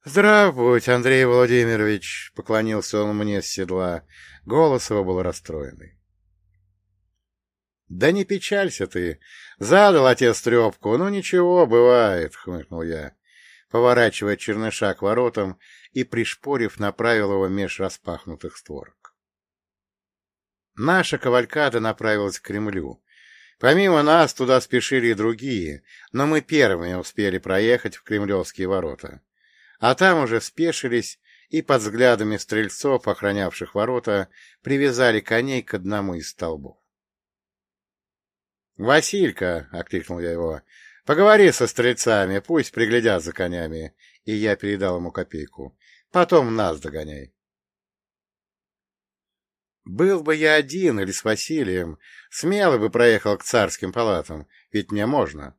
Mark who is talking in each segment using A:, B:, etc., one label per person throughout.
A: — Здрав будь, Андрей Владимирович! — поклонился он мне с седла. Голос его был расстроенный. — Да не печалься ты. Задал отец трепку. Ну, ничего, бывает, — хмыкнул я, поворачивая черныша к воротам и, пришпорив, направил его меж распахнутых створок. Наша кавалькада направилась к Кремлю. Помимо нас туда спешили и другие, но мы первыми успели проехать в кремлевские ворота а там уже спешились и под взглядами стрельцов, охранявших ворота, привязали коней к одному из столбов. — Василька! — окликнул я его. — Поговори со стрельцами, пусть приглядят за конями. И я передал ему копейку. Потом нас догоняй. Был бы я один или с Василием, смело бы проехал к царским палатам, ведь мне можно.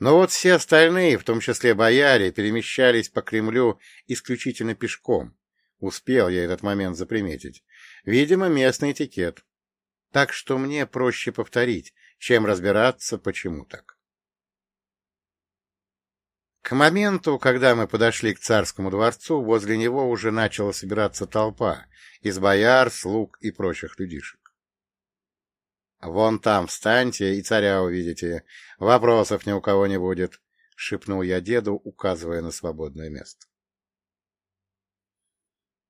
A: Но вот все остальные, в том числе бояре, перемещались по Кремлю исключительно пешком. Успел я этот момент заприметить. Видимо, местный этикет. Так что мне проще повторить, чем разбираться, почему так. К моменту, когда мы подошли к царскому дворцу, возле него уже начала собираться толпа из бояр, слуг и прочих людишек. — Вон там встаньте и царя увидите. Вопросов ни у кого не будет, — шепнул я деду, указывая на свободное место.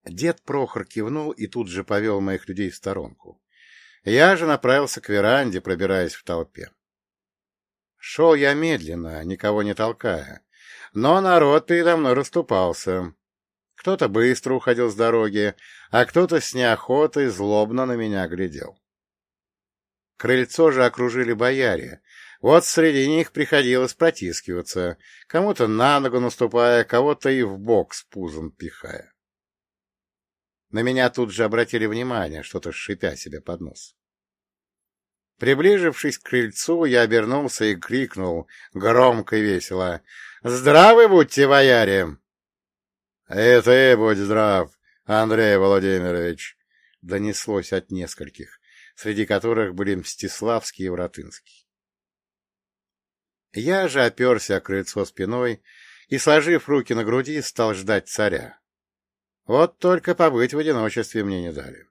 A: Дед Прохор кивнул и тут же повел моих людей в сторонку. Я же направился к веранде, пробираясь в толпе. Шел я медленно, никого не толкая, но народ передо мной расступался. Кто-то быстро уходил с дороги, а кто-то с неохотой злобно на меня глядел. Крыльцо же окружили бояре. Вот среди них приходилось протискиваться, кому-то на ногу наступая, кого-то и в бок с пузом пихая. На меня тут же обратили внимание, что-то шипя себе под нос. Приближившись к крыльцу, я обернулся и крикнул громко и весело. — Здравы будьте, бояре! — И ты будь здрав, Андрей Владимирович! — донеслось от нескольких среди которых были Мстиславский и Воротынский. Я же оперся о крыльцо спиной и, сложив руки на груди, стал ждать царя. Вот только побыть в одиночестве мне не дали.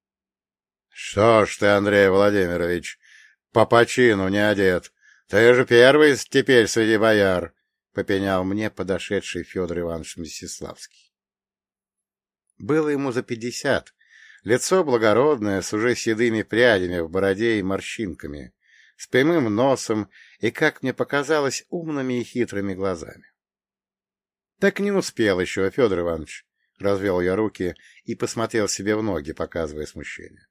A: — Что ж ты, Андрей Владимирович, по почину не одет? Ты же первый теперь среди бояр, — попенял мне подошедший Федор Иванович Мстиславский. Было ему за пятьдесят, Лицо благородное, с уже седыми прядями в бороде и морщинками, с прямым носом и, как мне показалось, умными и хитрыми глазами. — Так не успел еще, Федор Иванович, — развел я руки и посмотрел себе в ноги, показывая смущение.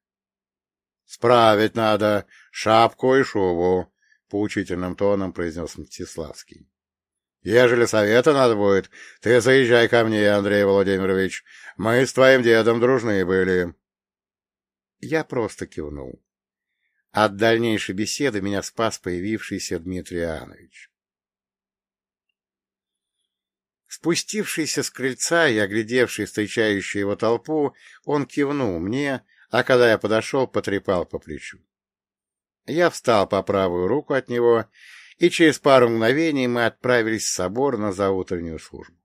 A: — Справить надо шапку и шубу, — поучительным тоном произнес Мстиславский. — Ежели совета надо будет, ты заезжай ко мне, Андрей Владимирович. Мы с твоим дедом дружны были. Я просто кивнул. От дальнейшей беседы меня спас появившийся Дмитрий Иоаннович. Спустившийся с крыльца и оглядевший встречающую его толпу, он кивнул мне, а когда я подошел, потрепал по плечу. Я встал по правую руку от него, и через пару мгновений мы отправились в собор на заутреннюю службу.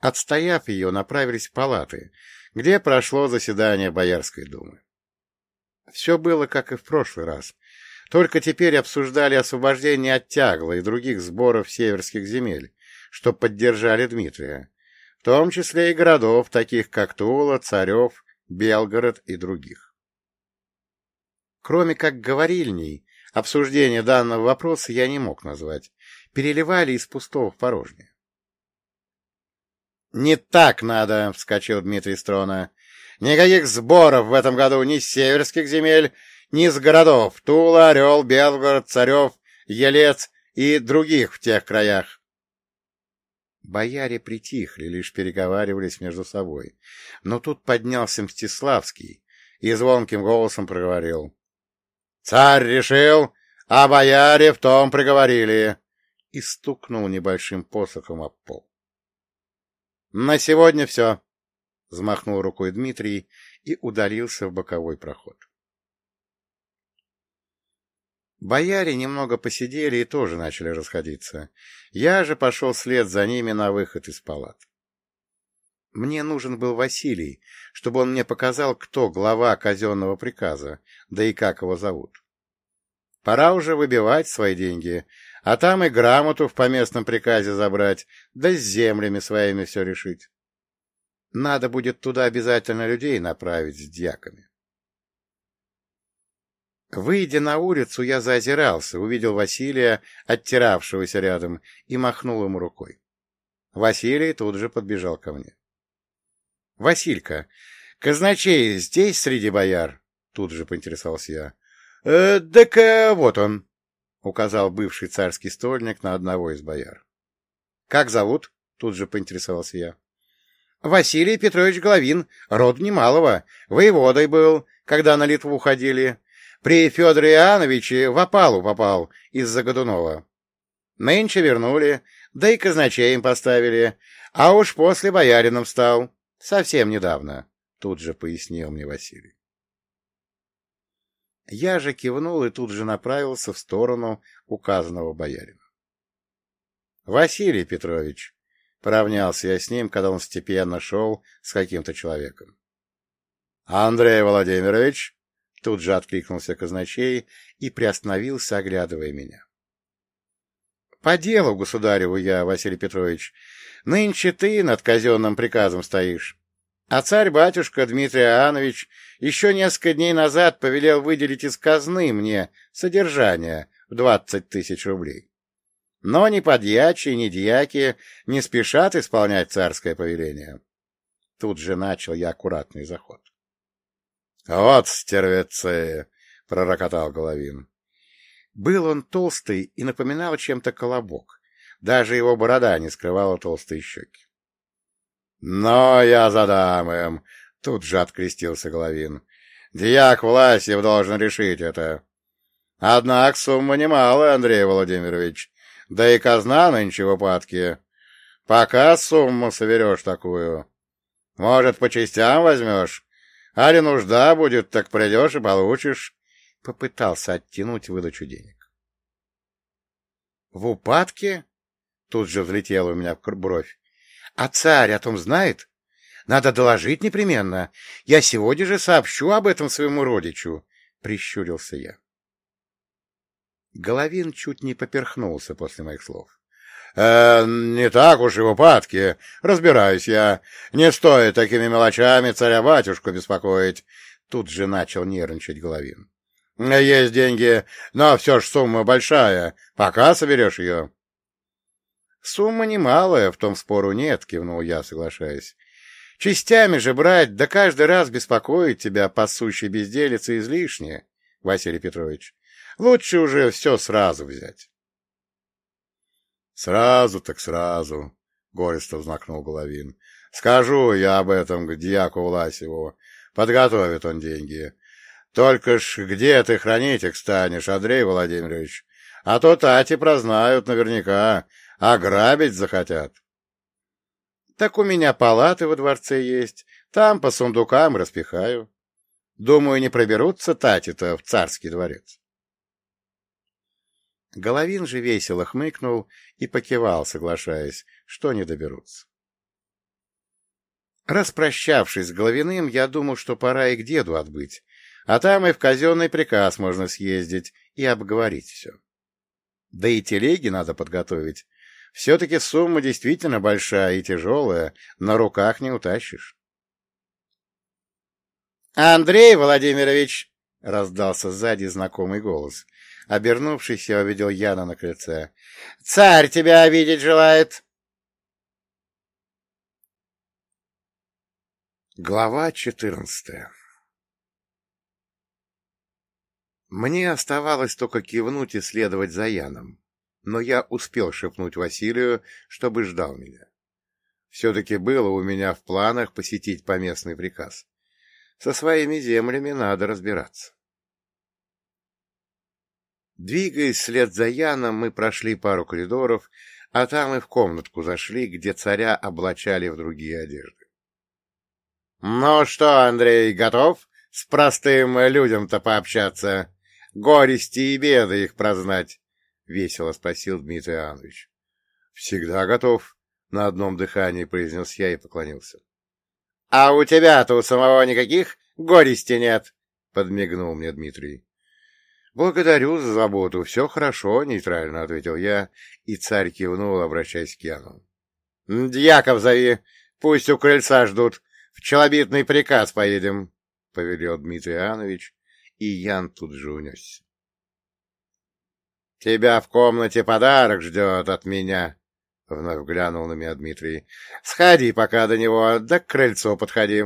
A: Отстояв ее, направились в палаты, где прошло заседание Боярской думы. Все было, как и в прошлый раз, только теперь обсуждали освобождение от тягла и других сборов северских земель, что поддержали Дмитрия, в том числе и городов, таких как Тула, Царев, Белгород и других. Кроме как говорильней, обсуждение данного вопроса я не мог назвать, переливали из пустого в порожнее. — Не так надо, — вскочил Дмитрий Строна. — Никаких сборов в этом году ни с северских земель, ни с городов Тула, Орел, Белгород, Царев, Елец и других в тех краях. Бояре притихли, лишь переговаривались между собой. Но тут поднялся Мстиславский и звонким голосом проговорил. — Царь решил, а бояре в том приговорили. И стукнул небольшим посохом об пол. — На сегодня все, — взмахнул рукой Дмитрий и удалился в боковой проход. Бояре немного посидели и тоже начали расходиться. Я же пошел вслед за ними на выход из палат. Мне нужен был Василий, чтобы он мне показал, кто глава казенного приказа, да и как его зовут. Пора уже выбивать свои деньги, а там и грамоту в поместном приказе забрать, да с землями своими все решить. Надо будет туда обязательно людей направить с дьяками. Выйдя на улицу, я заозирался, увидел Василия, оттиравшегося рядом, и махнул ему рукой. Василий тут же подбежал ко мне. — Василька, казначей здесь среди бояр? — тут же поинтересовался я. «Э, — Так вот он, — указал бывший царский стольник на одного из бояр. — Как зовут? — тут же поинтересовался я. — Василий Петрович Головин, род немалого, воеводой был, когда на Литву ходили. При Федоре Иоанновиче в опалу попал из-за Годунова. Нынче вернули, да и казначеем поставили, а уж после боярином стал. Совсем недавно, — тут же пояснил мне Василий. Я же кивнул и тут же направился в сторону указанного боярина. — Василий Петрович, — поравнялся я с ним, когда он степенно шел с каким-то человеком. — Андрей Владимирович, — тут же откликнулся казначей и приостановился, оглядывая меня. — По делу, государеву я, Василий Петрович, нынче ты над казенным приказом стоишь. А царь-батюшка Дмитрий Иоаннович еще несколько дней назад повелел выделить из казны мне содержание в двадцать тысяч рублей. Но ни подьячие, ни дьяки не спешат исполнять царское повеление. Тут же начал я аккуратный заход. — Вот стервецы! — пророкотал Головин. Был он толстый и напоминал чем-то колобок. Даже его борода не скрывала толстые щеки. — Но я задам им! — тут же открестился Головин. — Дьяк Власьев должен решить это. Однако сумма немалая, Андрей Владимирович, да и казна нынче в упадке. Пока сумму соберешь такую. Может, по частям возьмешь? Али нужда будет, так придешь и получишь. Попытался оттянуть выдачу денег. — В упадке? Тут же взлетела у меня бровь. А царь о том знает? Надо доложить непременно. Я сегодня же сообщу об этом своему родичу, — прищурился я. Головин чуть не поперхнулся после моих слов. «Э, — Не так уж и в упадке. Разбираюсь я. Не стоит такими мелочами царя-батюшку беспокоить. Тут же начал нервничать Головин. — Есть деньги, но все ж сумма большая. Пока соберешь ее. Сумма немалая, в том спору нет, кивнул я, соглашаясь. Частями же брать, да каждый раз беспокоить тебя по сущей безделице излишне, Василий Петрович. Лучше уже все сразу взять. Сразу так сразу, — горестно взнакнул Головин. Скажу я об этом к дьяку Власеву. Подготовит он деньги. Только ж где ты хранить их станешь, Андрей Владимирович? А то тати прознают наверняка, Ограбить захотят. Так у меня палаты во дворце есть, там по сундукам распихаю. Думаю, не проберутся тати-то в царский дворец. Головин же весело хмыкнул и покивал, соглашаясь, что не доберутся. Распрощавшись с Головиным, я думал, что пора и к деду отбыть, а там и в казенный приказ можно съездить и обговорить все. Да и телеги надо подготовить, все-таки сумма действительно большая и тяжелая, на руках не утащишь. «Андрей Владимирович!» — раздался сзади знакомый голос. Обернувшись, я увидел Яна на крыльце. «Царь тебя видеть желает!» Глава четырнадцатая Мне оставалось только кивнуть и следовать за Яном но я успел шепнуть Василию, чтобы ждал меня. Все-таки было у меня в планах посетить поместный приказ. Со своими землями надо разбираться. Двигаясь вслед за Яном, мы прошли пару коридоров, а там и в комнатку зашли, где царя облачали в другие одежды. — Ну что, Андрей, готов с простым людям-то пообщаться? горести и беды их прознать? — весело спросил Дмитрий Иоаннович. — Всегда готов, — на одном дыхании произнес я и поклонился. — А у тебя-то у самого никаких горести нет, — подмигнул мне Дмитрий. — Благодарю за заботу, все хорошо, — нейтрально ответил я, и царь кивнул, обращаясь к Яну. — Дьяков зови, пусть у крыльца ждут, в челобитный приказ поедем, — повелел Дмитрий Иоаннович, и Ян тут же унесся. — Тебя в комнате подарок ждет от меня, — вновь глянул на меня Дмитрий. — Сходи пока до него, да к крыльцу подходи.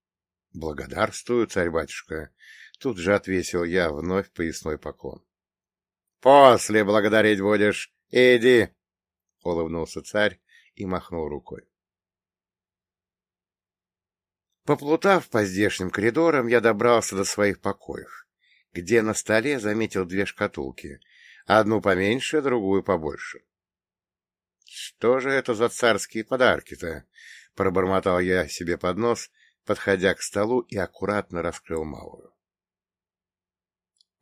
A: — Благодарствую, царь-батюшка. Тут же отвесил я вновь поясной поклон. — После благодарить будешь. Иди, — улыбнулся царь и махнул рукой. Поплутав по здешним коридорам, я добрался до своих покоев, где на столе заметил две шкатулки, одну поменьше, другую побольше. Что же это за царские подарки-то? — пробормотал я себе под нос, подходя к столу и аккуратно раскрыл малую.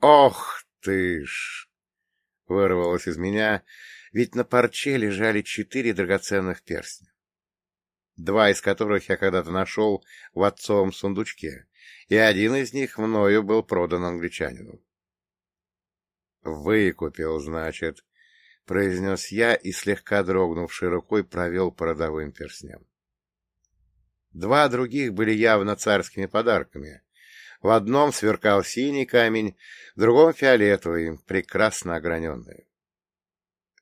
A: «Ох ты ж!» — вырвалось из меня, ведь на парче лежали четыре драгоценных перстня. Два из которых я когда-то нашел в отцовом сундучке, и один из них мною был продан англичанину. «Выкупил, значит», — произнес я и, слегка дрогнувшей рукой, провел по родовым перстням. Два других были явно царскими подарками. В одном сверкал синий камень, в другом — фиолетовый, прекрасно ограненный.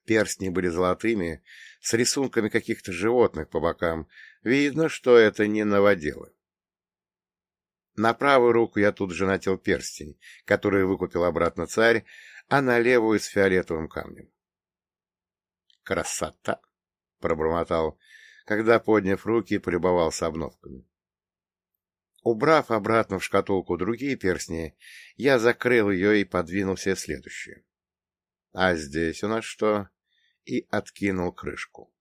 A: Перстни были золотыми, с рисунками каких-то животных по бокам. Видно, что это не новоделы. На правую руку я тут же нател перстень, который выкупил обратно царь, а на левую с фиолетовым камнем. «Красота!» — пробормотал, когда, подняв руки, полюбовался обновками. Убрав обратно в шкатулку другие перстни, я закрыл ее и подвинул все следующие. А здесь у нас что? И откинул крышку.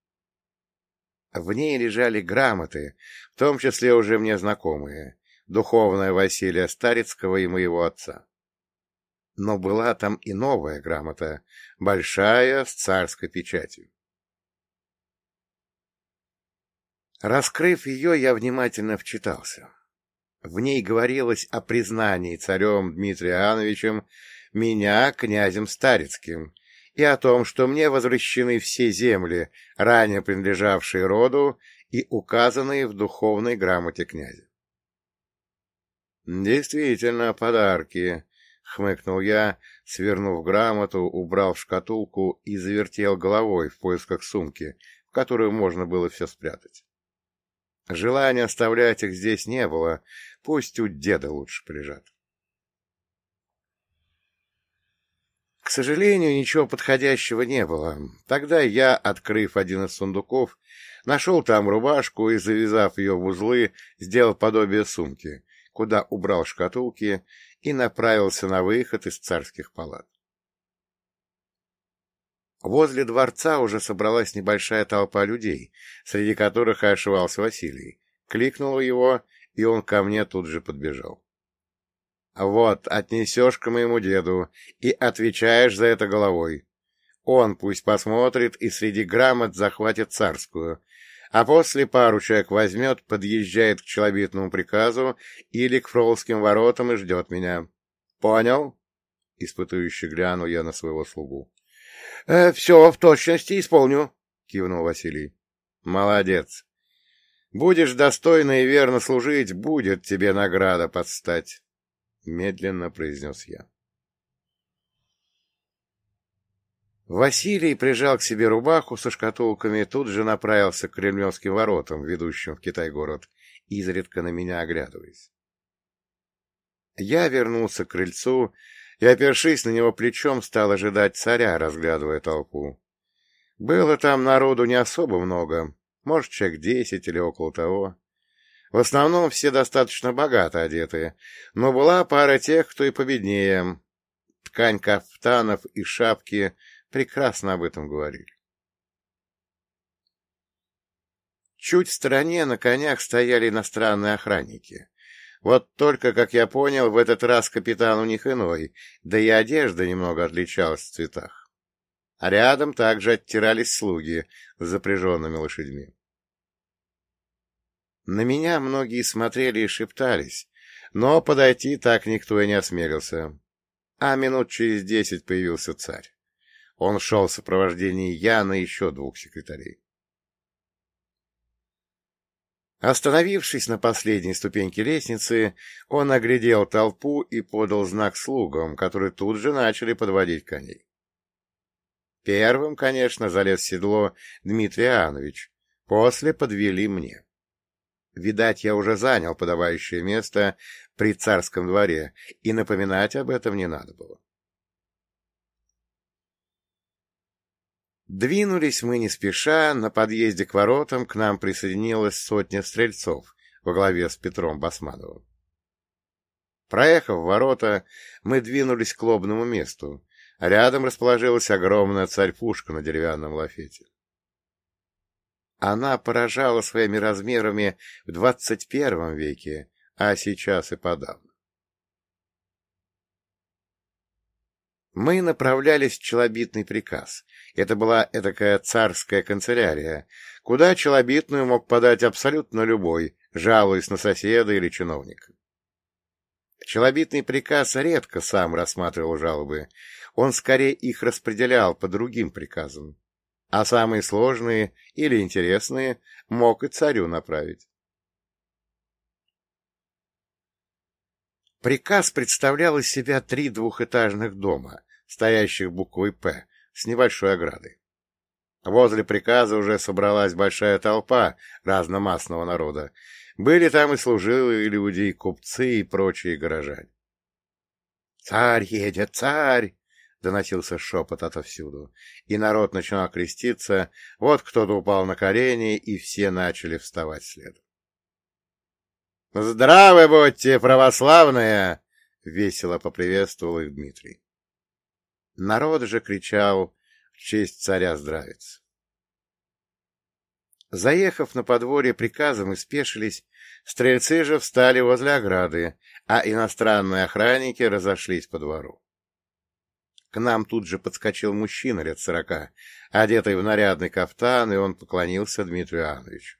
A: В ней лежали грамоты, в том числе уже мне знакомые, духовная Василия Старицкого и моего отца. Но была там и новая грамота, большая, с царской печатью. Раскрыв ее, я внимательно вчитался. В ней говорилось о признании царем Дмитрием Иоанновичем меня князем Старицким и о том, что мне возвращены все земли, ранее принадлежавшие роду и указанные в духовной грамоте князя. «Действительно, подарки», — хмыкнул я, свернув грамоту, убрал в шкатулку и завертел головой в поисках сумки, в которую можно было все спрятать. Желания оставлять их здесь не было, пусть у деда лучше полежат. К сожалению, ничего подходящего не было. Тогда я, открыв один из сундуков, нашел там рубашку и, завязав ее в узлы, сделал подобие сумки, куда убрал шкатулки и направился на выход из царских палат. Возле дворца уже собралась небольшая толпа людей, среди которых и ошивался Василий. Кликнул его, и он ко мне тут же подбежал. — Вот, отнесешь к моему деду и отвечаешь за это головой. Он пусть посмотрит и среди грамот захватит царскую, а после пару человек возьмет, подъезжает к челобитному приказу или к фролским воротам и ждет меня. Понял? Испытующе глянул я на своего слугу. «Э, — Все в точности исполню, — кивнул Василий. — Молодец. Будешь достойно и верно служить, будет тебе награда подстать, — медленно произнес я. Василий прижал к себе рубаху со шкатулками и тут же направился к кремлевским воротам, ведущим в Китай-город, изредка на меня оглядываясь. Я вернулся к крыльцу и, опершись на него плечом, стал ожидать царя, разглядывая толпу. Было там народу не особо много, может, человек десять или около того. В основном все достаточно богато одеты, но была пара тех, кто и победнее. Ткань кафтанов и шапки прекрасно об этом говорили. Чуть в стороне на конях стояли иностранные охранники. Вот только, как я понял, в этот раз капитан у них иной, да и одежда немного отличалась в цветах. А рядом также оттирались слуги с запряженными лошадьми. На меня многие смотрели и шептались, но подойти так никто и не осмелился. А минут через десять появился царь. Он шел в сопровождении Яна и еще двух секретарей. Остановившись на последней ступеньке лестницы, он оглядел толпу и подал знак слугам, которые тут же начали подводить коней. Первым, конечно, залез в седло Дмитрий Иоаннович, после подвели мне. Видать, я уже занял подавающее место при царском дворе, и напоминать об этом не надо было. Двинулись мы не спеша, на подъезде к воротам к нам присоединилась сотня стрельцов во главе с Петром Басмановым. Проехав ворота, мы двинулись к лобному месту, рядом расположилась огромная царь-пушка на деревянном лафете. Она поражала своими размерами в двадцать первом веке, а сейчас и подавно. Мы направлялись в челобитный приказ. Это была этакая царская канцелярия, куда челобитную мог подать абсолютно любой, жалуясь на соседа или чиновника. Челобитный приказ редко сам рассматривал жалобы, он скорее их распределял по другим приказам, а самые сложные или интересные мог и царю направить. Приказ представлял из себя три двухэтажных дома, стоящих буквой «П», с небольшой оградой. Возле приказа уже собралась большая толпа разномастного народа. Были там и служилые люди, и купцы, и прочие горожане. «Царь едет, царь!» — доносился шепот отовсюду, и народ начинал креститься, вот кто-то упал на колени, и все начали вставать следом. «Здравы будьте, православные!» — весело поприветствовал их Дмитрий. Народ же кричал в честь царя здравиц. Заехав на подворье приказом и спешились, стрельцы же встали возле ограды, а иностранные охранники разошлись по двору. К нам тут же подскочил мужчина лет сорока, одетый в нарядный кафтан, и он поклонился Дмитрию Иоанновичу.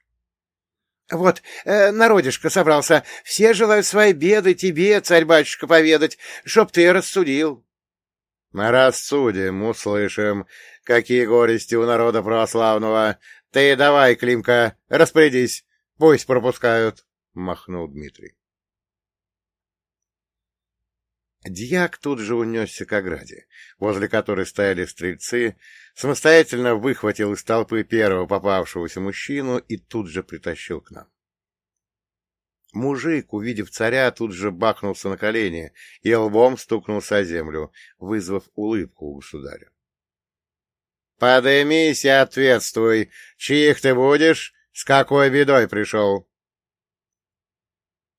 A: — Вот, э, народишко собрался, все желают свои беды тебе, царь-батюшка, поведать, чтоб ты рассудил. Мы рассудим, услышим, какие горести у народа православного. Ты давай, Климка, распорядись, пусть пропускают, — махнул Дмитрий. Дьяк тут же унесся к ограде, возле которой стояли стрельцы, самостоятельно выхватил из толпы первого попавшегося мужчину и тут же притащил к нам. Мужик, увидев царя, тут же бахнулся на колени и лбом стукнулся о землю, вызвав улыбку у государя. — Подымись и ответствуй, чьих ты будешь, с какой бедой пришел?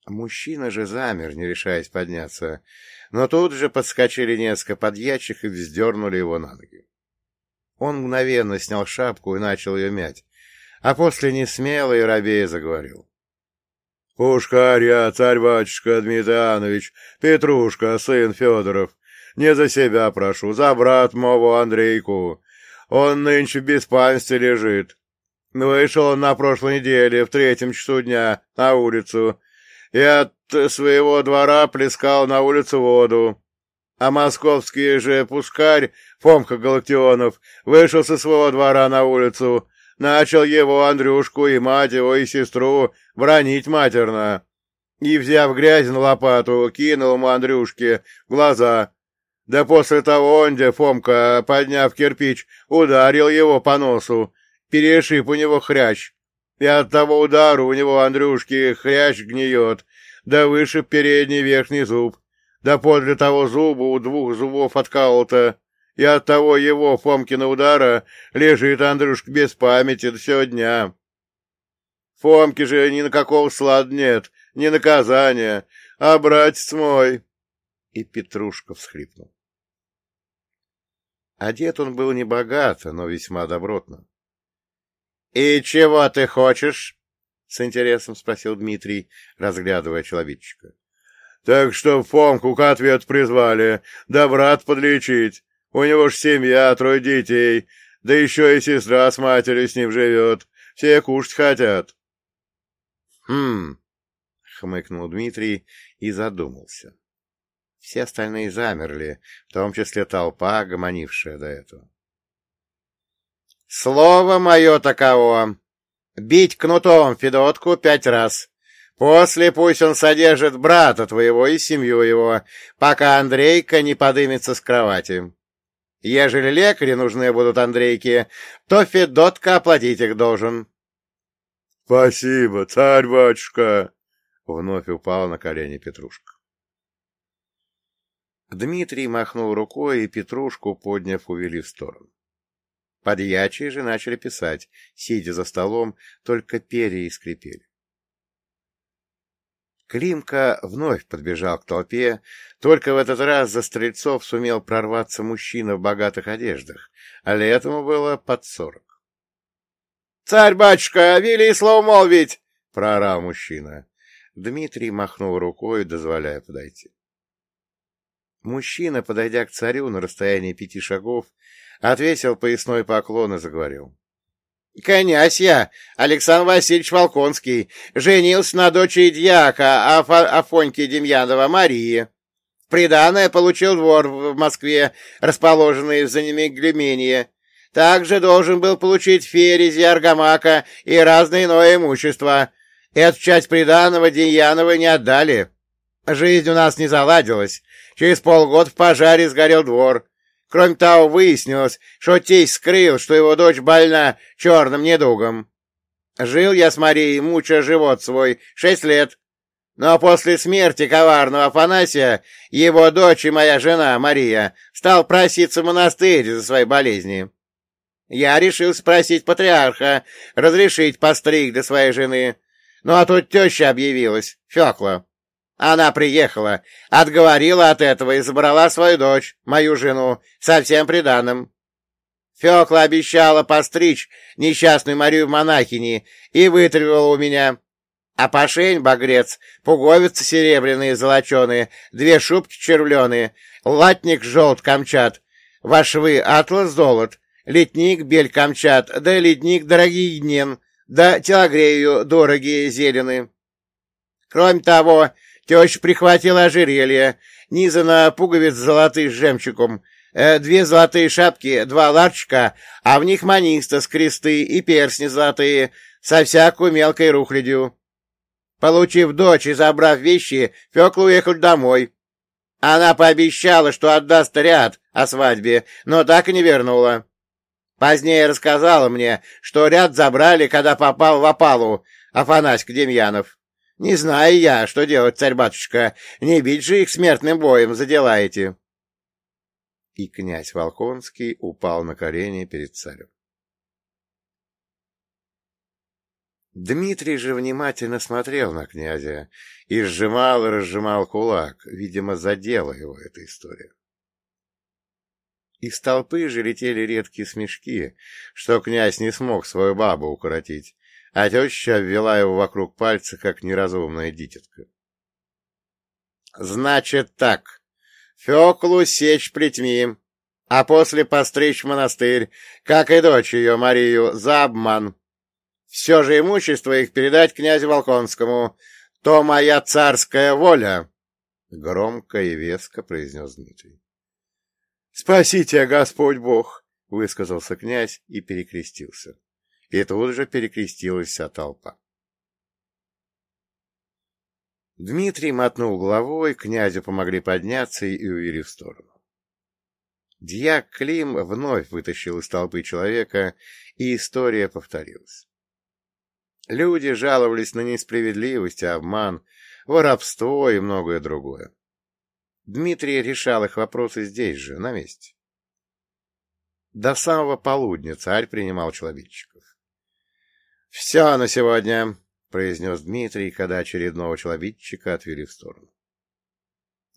A: Мужчина же замер, не решаясь подняться, но тут же подскочили несколько подьячих и вздернули его на ноги. Он мгновенно снял шапку и начал ее мять, а после несмело и робея заговорил. Пушкарь я, царь-батюшка Дмитрий Иванович, Петрушка, сын Федоров. Не за себя прошу, за брат моего Андрейку. Он нынче в беспамятстве лежит. Вышел он на прошлой неделе, в третьем часу дня, на улицу, и от своего двора плескал на улицу воду. А московский же пускарь, Фомка Галактионов, вышел со своего двора на улицу, начал его Андрюшку и мать его и сестру бронить матерно. И, взяв грязь на лопату, кинул ему Андрюшке в глаза. Да после того он, где Фомка, подняв кирпич, ударил его по носу, перешиб у него хрящ. И от того удара у него Андрюшки хрящ гниет, да выше передний верхний зуб. Да подле того зуба у двух зубов отколото и от того его, Фомкина удара, лежит Андрюшка без памяти до сего дня. Фомке же ни на какого слад нет, ни наказания, а братец мой. И Петрушка всхлипнул. Одет он был небогато, но весьма добротно. — И чего ты хочешь? — с интересом спросил Дмитрий, разглядывая человечка. Так что Фомку к ответ призвали, да брат подлечить. У него ж семья, трое детей, да еще и сестра с матерью с ним живет. Все кушать хотят. — Хм, — хмыкнул Дмитрий и задумался. Все остальные замерли, в том числе толпа, гомонившая до этого. — Слово мое таково. Бить кнутом Федотку пять раз. После пусть он содержит брата твоего и семью его, пока Андрейка не подымется с кровати. Ежели лекари нужны будут Андрейке, то Федотка оплатить их должен. — Спасибо, царь-батюшка! — вновь упал на колени Петрушка. Дмитрий махнул рукой, и Петрушку, подняв, увели в сторону. Подьячие же начали писать, сидя за столом, только перья скрипели. Климка вновь подбежал к толпе, только в этот раз за стрельцов сумел прорваться мужчина в богатых одеждах, а летому было под сорок. — Царь-батюшка, вели слово молвить! — проорал мужчина. Дмитрий махнул рукой, дозволяя подойти. Мужчина, подойдя к царю на расстоянии пяти шагов, отвесил поясной поклон и заговорил. — Князь я, Александр Васильевич Волконский, женился на дочери дьяка Аф Афоньки Демьянова Марии. Приданное получил двор в Москве, расположенный в Занемеглемении. Также должен был получить ферези, аргамака и разное иное имущество. Эту часть приданного Демьянова не отдали. Жизнь у нас не заладилась. Через полгода в пожаре сгорел двор. Кроме того, выяснилось, что тесть скрыл, что его дочь больна черным недугом. Жил я с Марией, мучая живот свой, шесть лет. Но после смерти коварного Афанасия его дочь и моя жена, Мария, стал проситься в монастырь за своей болезни. Я решил спросить патриарха, разрешить постриг для своей жены. Ну а тут теща объявилась, Фекла. Она приехала, отговорила от этого и забрала свою дочь, мою жену, совсем приданным. Фёкла обещала постричь несчастную Марию в монахини и вытребовала у меня. А пошень, багрец, пуговицы серебряные золоченые, две шубки червленые, латник желт камчат, вошвы атлас золот, летник бель камчат, да ледник дорогий днен, да телогрею дорогие зелены. Кроме того, Теща прихватила ожерелье, низано пуговиц золотых с жемчугом, э, две золотые шапки, два ларчика, а в них маниста с кресты и персни золотые, со всякую мелкой рухлядью. Получив дочь и забрав вещи, Фёкла уехал домой. Она пообещала, что отдаст ряд о свадьбе, но так и не вернула. Позднее рассказала мне, что ряд забрали, когда попал в опалу Афанаськ Демьянов. Не знаю я, что делать, царь-батюшка, не бить же их смертным боем заделаете. И князь Волконский упал на колени перед царем. Дмитрий же внимательно смотрел на князя и сжимал и разжимал кулак, видимо, задела его эта история. Из толпы же летели редкие смешки, что князь не смог свою бабу укоротить, а теща обвела его вокруг пальца, как неразумная дитятка. — Значит так, Феклу сечь плетьми, а после постричь монастырь, как и дочь ее, Марию, за обман. Все же имущество их передать князю Волконскому, то моя царская воля, — громко и веско произнес Дмитрий. — Спасите, Господь Бог! — высказался князь и перекрестился и тут же перекрестилась вся толпа. Дмитрий мотнул головой, князю помогли подняться и увели в сторону. Дьяк Клим вновь вытащил из толпы человека, и история повторилась. Люди жаловались на несправедливость, обман, воровство и многое другое. Дмитрий решал их вопросы здесь же, на месте. До самого полудня царь принимал человечек. — Все на сегодня, — произнес Дмитрий, когда очередного человечика отвели в сторону.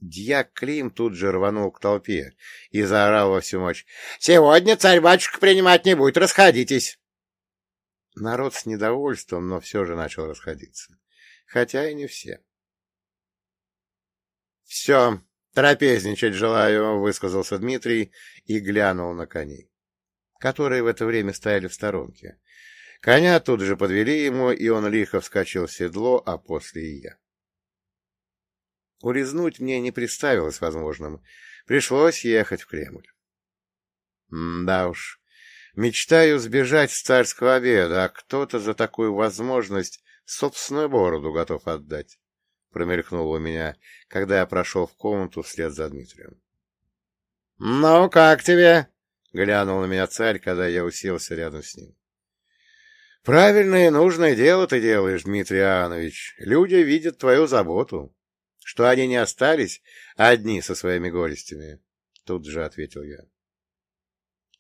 A: Дьяк Клим тут же рванул к толпе и заорал во всю мощь. — Сегодня царь-батюшка принимать не будет, расходитесь! Народ с недовольством, но все же начал расходиться. Хотя и не все. Все, трапезничать желаю, — высказался Дмитрий и глянул на коней, которые в это время стояли в сторонке. Коня тут же подвели ему, и он лихо вскочил в седло, а после и я. Улизнуть мне не представилось возможным. Пришлось ехать в Кремль. Да уж, мечтаю сбежать с царского обеда, а кто-то за такую возможность собственную бороду готов отдать. Промелькнуло у меня, когда я прошел в комнату вслед за Дмитрием. — Ну, как тебе? — глянул на меня царь, когда я уселся рядом с ним. — Правильное и нужное дело ты делаешь, Дмитрий Иоаннович. Люди видят твою заботу что они не остались одни со своими горестями, — тут же ответил я.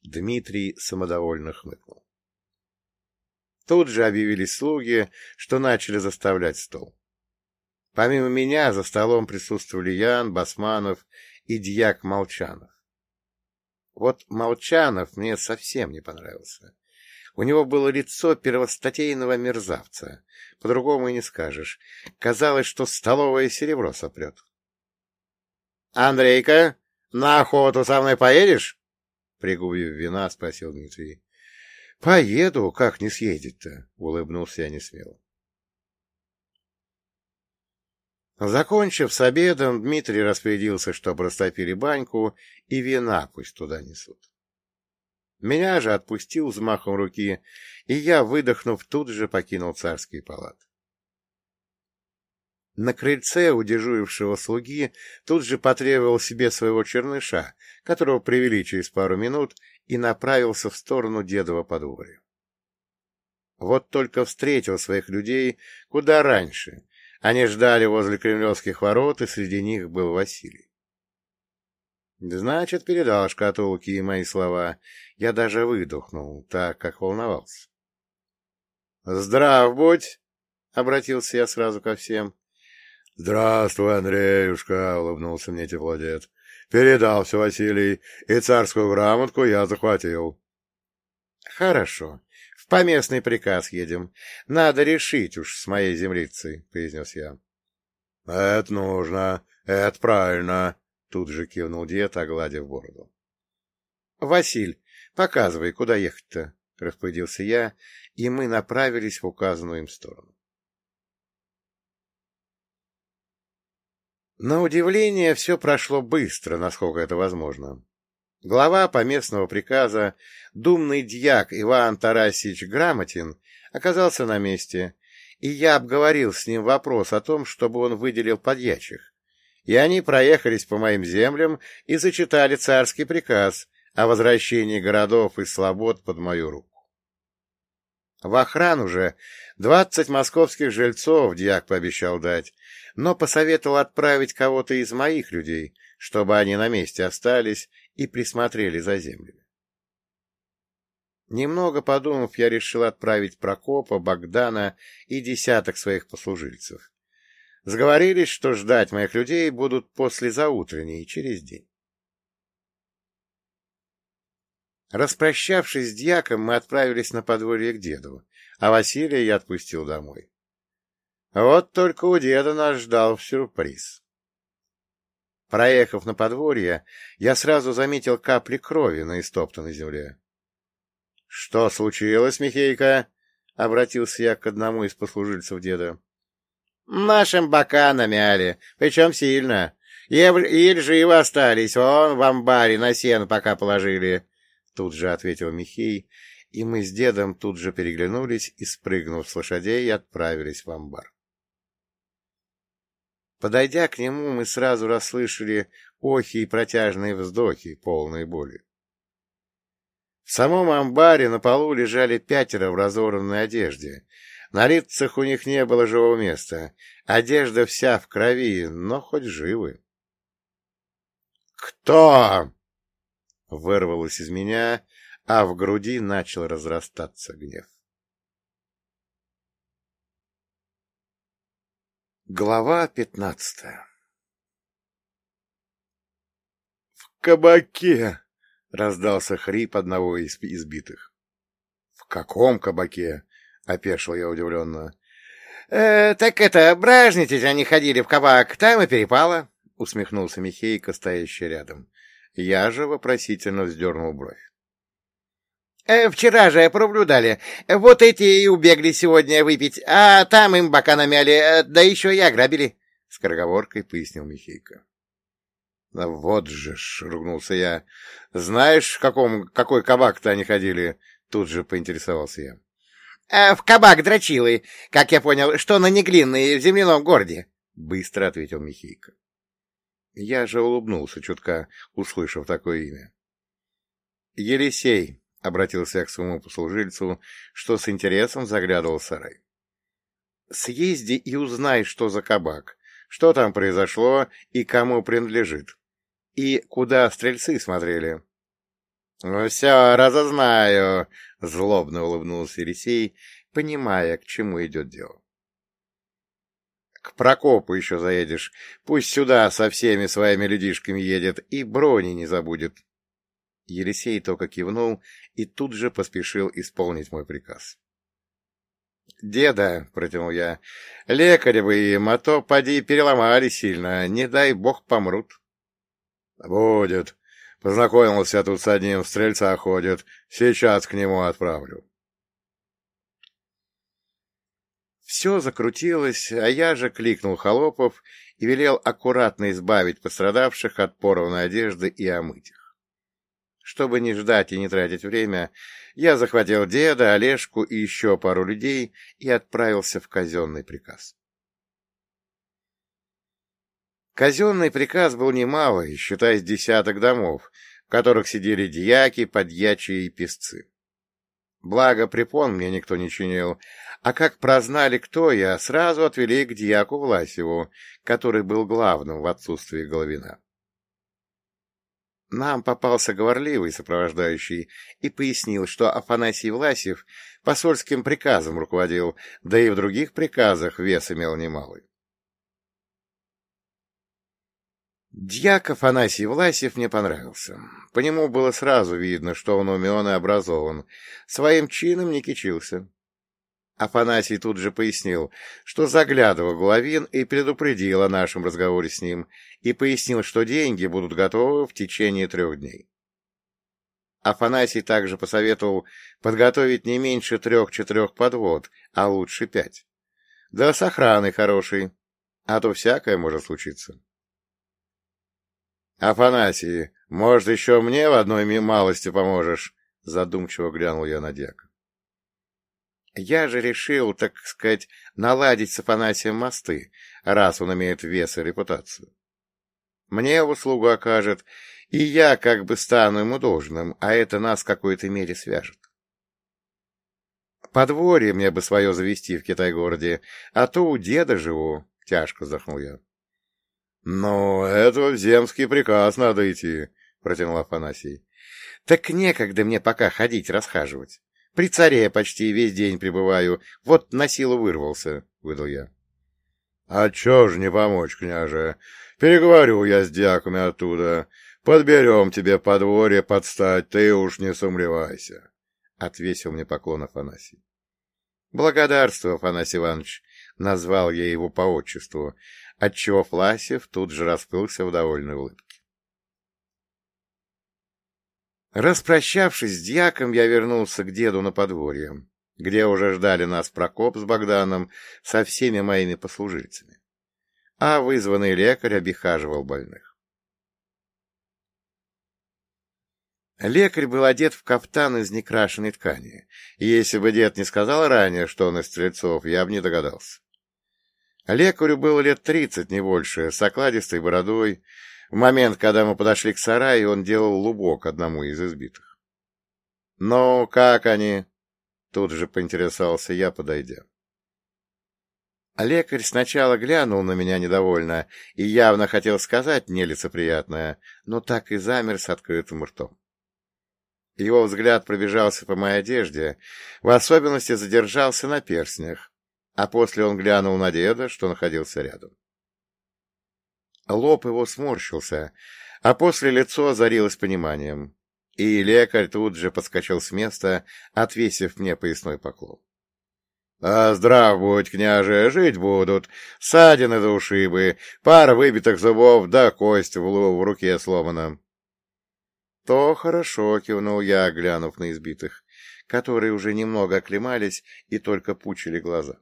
A: Дмитрий самодовольно хмыкнул. Тут же объявились слуги, что начали заставлять стол. Помимо меня за столом присутствовали Ян, Басманов и дьяк Молчанов. Вот Молчанов мне совсем не понравился. У него было лицо первостатейного мерзавца. По-другому и не скажешь. Казалось, что столовое серебро сопрет. — Андрейка, на охоту со мной поедешь? — пригубив вина, спросил Дмитрий. — Поеду, как не съездить-то? — улыбнулся я несмело. Закончив с обедом, Дмитрий распорядился, чтобы растопили баньку, и вина пусть туда несут. Меня же отпустил взмахом руки, и я, выдохнув, тут же покинул царский палат. На крыльце у дежурившего слуги тут же потребовал себе своего черныша, которого привели через пару минут, и направился в сторону дедова подворья. Вот только встретил своих людей куда раньше. Они ждали возле кремлевских ворот, и среди них был Василий. Значит, передал шкатулки и мои слова. Я даже выдохнул, так как волновался. — Здрав будь! — обратился я сразу ко всем. — Здравствуй, Андреюшка! — улыбнулся мне теплодед. — Передал все Василий, и царскую грамотку я захватил. — Хорошо. В поместный приказ едем. Надо решить уж с моей землицей, — произнес я. — Это нужно, это правильно, Тут же кивнул дед, огладив бороду. — Василь, показывай, куда ехать-то, — распорядился я, и мы направились в указанную им сторону. На удивление, все прошло быстро, насколько это возможно. Глава поместного приказа, думный дьяк Иван Тарасич Грамотин, оказался на месте, и я обговорил с ним вопрос о том, чтобы он выделил подьячих, и они проехались по моим землям и зачитали царский приказ о возвращении городов и слобод под мою руку. В охрану же двадцать московских жильцов дьяк пообещал дать, но посоветовал отправить кого-то из моих людей, чтобы они на месте остались и присмотрели за землями. Немного подумав, я решил отправить Прокопа, Богдана и десяток своих послужильцев. Сговорились, что ждать моих людей будут после заутренней, через день. Распрощавшись с дьяком, мы отправились на подворье к деду, а Василия я отпустил домой. Вот только у деда нас ждал сюрприз. Проехав на подворье, я сразу заметил капли крови на истоптанной земле. — Что случилось, Михейка? — обратился я к одному из послужильцев деда. Нашим бока намяли, причем сильно. Ель живо остались, вон в амбаре на сено пока положили. Тут же ответил Михей, и мы с дедом тут же переглянулись и, спрыгнув с лошадей, отправились в амбар. Подойдя к нему, мы сразу расслышали охи и протяжные вздохи, полные боли. В самом амбаре на полу лежали пятеро в разорванной одежде, на лицах у них не было живого места. Одежда вся в крови, но хоть живы. «Кто?» — вырвалось из меня, а в груди начал разрастаться гнев. Глава пятнадцатая «В кабаке!» — раздался хрип одного из избитых. «В каком кабаке?» — опешил я удивленно. «Э, — Так это, бражнитесь они ходили в кабак, там и перепало, — усмехнулся Михейка, стоящий рядом. Я же вопросительно вздернул бровь.
B: Э, вчера же проблюдали. Вот эти и убегли сегодня выпить, а там им бока намяли, э, да еще и ограбили, — скороговоркой пояснил
A: Да вот же ж, — ругнулся я. — Знаешь, в каком, какой кабак-то они ходили? Тут же поинтересовался я.
B: — В кабак дрочилы, как я понял, что на Неглинной, в земляном городе, — быстро ответил Михейка.
A: Я же улыбнулся чутка, услышав такое имя. — Елисей, — обратился я к своему послужильцу, что с интересом заглядывал в сарай. — Съезди и узнай, что за кабак, что там произошло и кому принадлежит, и куда стрельцы смотрели. — Ну все, разознаю, — злобно улыбнулся Елисей, понимая, к чему идет дело. К Прокопу еще заедешь. Пусть сюда со всеми своими людишками едет и брони не забудет. Елисей только кивнул и тут же поспешил исполнить мой приказ. — Деда, — протянул я, — лекаря бы им, а то, поди, переломали сильно, не дай бог помрут. — Будет. Познакомился тут с одним, стрельца ходит. Сейчас к нему отправлю. Все закрутилось, а я же кликнул холопов и велел аккуратно избавить пострадавших от порванной одежды и омыть их. Чтобы не ждать и не тратить время, я захватил деда, Олежку и еще пару людей и отправился в казенный приказ. Казенный приказ был немалый, считая десяток домов, в которых сидели дьяки, подьячие и песцы. Благо, препон мне никто не чинил, а как прознали, кто я, сразу отвели к дьяку Власеву, который был главным в отсутствии Головина. Нам попался говорливый сопровождающий и пояснил, что Афанасий Власев посольским приказом руководил, да и в других приказах вес имел немалый. Дьяк Афанасий Власев мне понравился. По нему было сразу видно, что он умен и образован. Своим чином не кичился. Афанасий тут же пояснил, что заглядывал Головин и предупредил о нашем разговоре с ним, и пояснил, что деньги будут готовы в течение трех дней. Афанасий также посоветовал подготовить не меньше трех-четырех подвод, а лучше пять. Да с охраной хорошей, а то всякое может случиться. — Афанасий, может, еще мне в одной малости поможешь? — задумчиво глянул я на дьяка. Я же решил, так сказать, наладить с Афанасием мосты, раз он имеет вес и репутацию. Мне услугу окажет, и я как бы стану ему должным, а это нас в какой-то мере свяжет. Подворье мне бы свое завести в Китай-городе, а то у деда живу, — тяжко вздохнул я. — Ну, это земский приказ надо идти, — протянул Афанасий. — Так некогда мне пока ходить, расхаживать. При царе почти весь день пребываю, вот на силу вырвался, — выдал я. — А чё ж не помочь, княже? Переговорю я с дьяками оттуда. Подберем тебе подворье подстать, ты уж не сомневайся, — отвесил мне поклон Афанасий. — Благодарствую, Афанасий Иванович, — назвал я его по отчеству, отчего Фласев тут же расплылся в довольной улыбке. Распрощавшись с дьяком, я вернулся к деду на подворье, где уже ждали нас Прокоп с Богданом со всеми моими послужильцами. А вызванный лекарь обихаживал больных. Лекарь был одет в кафтан из некрашенной ткани, и если бы дед не сказал ранее, что он из стрельцов, я бы не догадался. Лекарю было лет тридцать, не больше, с окладистой бородой. В момент, когда мы подошли к сараю, он делал лубок одному из избитых. — Ну, как они? — тут же поинтересовался я, подойдя. Лекарь сначала глянул на меня недовольно и явно хотел сказать нелицеприятное, но так и замер с открытым ртом. Его взгляд пробежался по моей одежде, в особенности задержался на перстнях, а после он глянул на деда, что находился рядом. Лоб его сморщился, а после лицо озарилось пониманием, и лекарь тут же подскочил с места, отвесив мне поясной поклон. — А здрав будь, княже, жить будут, ссадины до ушибы, пара выбитых зубов да кость в, в руке сломана. — То хорошо, — кивнул я, глянув на избитых, которые уже немного оклемались и только пучили глаза.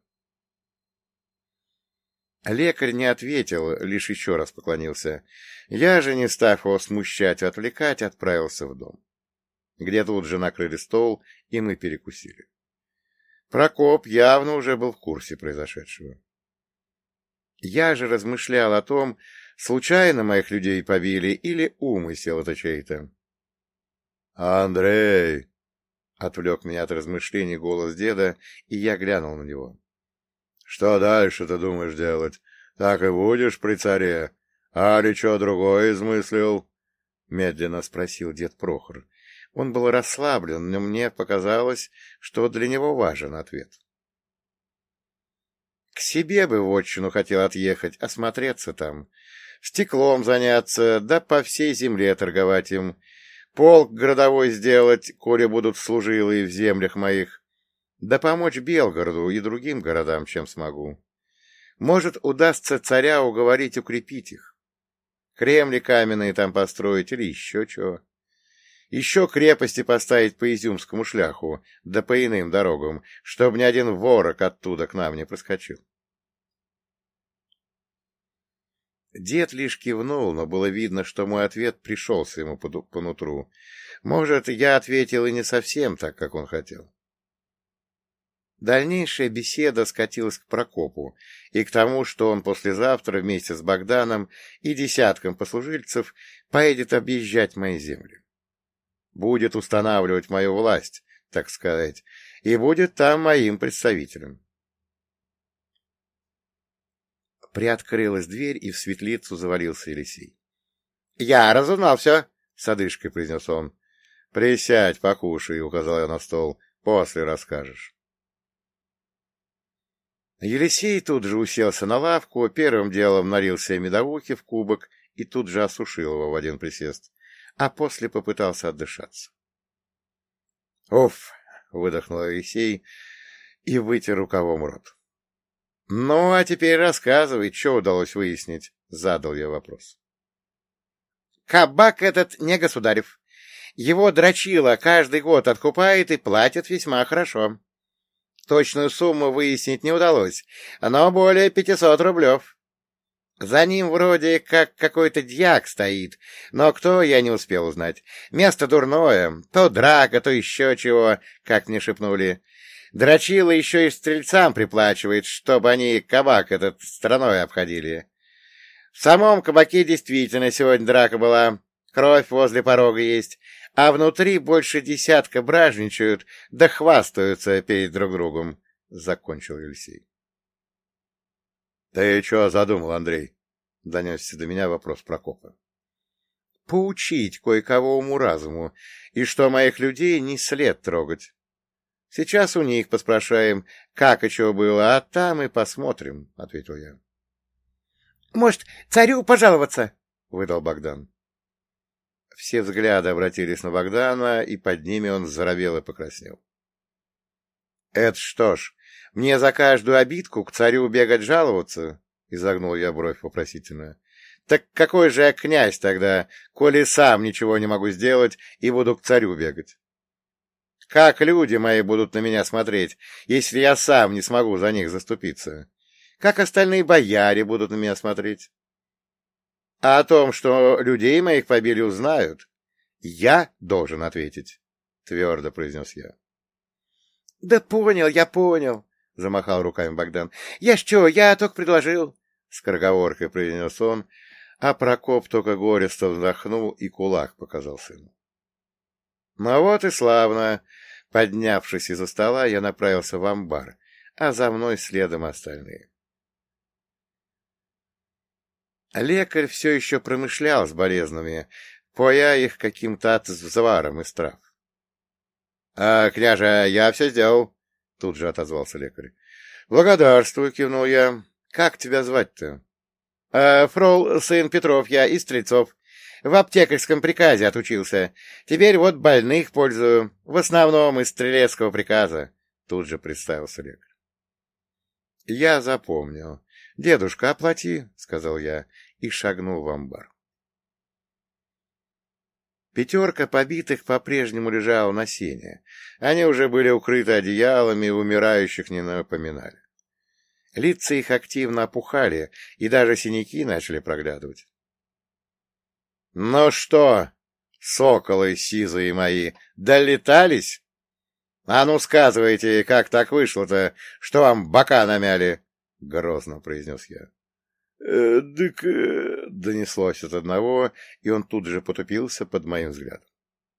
A: Лекарь не ответил, лишь еще раз поклонился. Я же, не став его смущать и отвлекать, отправился в дом, где тут же накрыли стол, и мы перекусили. Прокоп явно уже был в курсе произошедшего. Я же размышлял о том, случайно моих людей побили или умысел это чей-то. — Андрей! — отвлек меня от размышлений голос деда, и я глянул на него. Что дальше ты думаешь делать? Так и будешь при царе? Али что другое измыслил? Медленно спросил дед Прохор. Он был расслаблен, но мне показалось, что для него важен ответ. К себе бы в отчину хотел отъехать, осмотреться там, стеклом заняться, да по всей земле торговать им, полк городовой сделать, коли будут служилые в землях моих, да помочь Белгороду и другим городам, чем смогу. Может, удастся царя уговорить укрепить их. Кремли каменные там построить или еще чего. Еще крепости поставить по Изюмскому шляху, да по иным дорогам, чтобы ни один ворог оттуда к нам не проскочил. Дед лишь кивнул, но было видно, что мой ответ пришелся ему по, по нутру. Может, я ответил и не совсем так, как он хотел. Дальнейшая беседа скатилась к Прокопу и к тому, что он послезавтра вместе с Богданом и десятком послужильцев поедет объезжать мои земли. Будет устанавливать мою власть, так сказать, и будет там моим представителем. Приоткрылась дверь, и в светлицу завалился Елисей. — Я разузнал все, — с одышкой произнес он. — Присядь, покушай, — указал я на стол, — после расскажешь. Елисей тут же уселся на лавку, первым делом налил себе медовухи в кубок и тут же осушил его в один присест, а после попытался отдышаться. «Уф!» — выдохнул Елисей и вытер рукавом рот. «Ну, а теперь рассказывай, что удалось выяснить?» — задал я вопрос. «Кабак этот не государев. Его дрочило каждый год откупает и платит весьма хорошо. Точную сумму выяснить не удалось, но более пятисот рублев. За ним вроде как какой-то дьяк стоит, но кто, я не успел узнать. Место дурное, то драка, то еще чего, как мне шепнули. Дрочила еще и стрельцам приплачивает, чтобы они кабак этот страной обходили. В самом кабаке действительно сегодня драка была, кровь возле порога есть, а внутри больше десятка бражничают, да хвастаются перед друг другом, — закончил Елисей. — Ты что задумал, Андрей? — донесся до меня вопрос Прокопа. — Поучить кое-кого уму-разуму, и что моих людей не след трогать. Сейчас у них поспрашаем, как и чего было, а там и посмотрим, — ответил я. — Может, царю пожаловаться? — выдал Богдан. Все взгляды обратились на Богдана, и под ними он заровел и покраснел. — Это что ж, мне за каждую обидку к царю бегать жаловаться? — изогнул я бровь вопросительно. — Так какой же я князь тогда, коли сам ничего не могу сделать и буду к царю бегать? Как люди мои будут на меня смотреть, если я сам не смогу за них заступиться? Как остальные бояре будут на меня смотреть? А о том, что людей моих побили, узнают, я должен ответить, — твердо произнес я. — Да понял, я понял, — замахал руками Богдан. — Я что, я только предложил, — скороговоркой произнес он, а Прокоп только горестно вздохнул и кулак показал сыну. Ну вот и славно. Поднявшись из-за стола, я направился в амбар, а за мной следом остальные. Лекарь все еще промышлял с болезнами, поя их каким-то отзваром из трав. — А, княже, я все сделал, — тут же отозвался лекарь. — Благодарствую, — кивнул я. — Как тебя звать-то? «А, — Фрол, сын Петров, я из Стрельцов. В аптекарском приказе отучился. Теперь вот больных пользую, в основном из стрелецкого приказа, — тут же представился лекарь. Я запомнил. Дедушка, оплати, — сказал я и шагнул в амбар. Пятерка побитых по-прежнему лежала на сене. Они уже были укрыты одеялами и умирающих не напоминали. Лица их активно опухали, и даже синяки начали проглядывать. — Ну что, соколы сизые мои, долетались? А ну сказывайте, как так вышло-то, что вам бока намяли? — грозно произнес я. «Э, — Дык... Э, — донеслось от одного, и он тут же потупился под моим взглядом.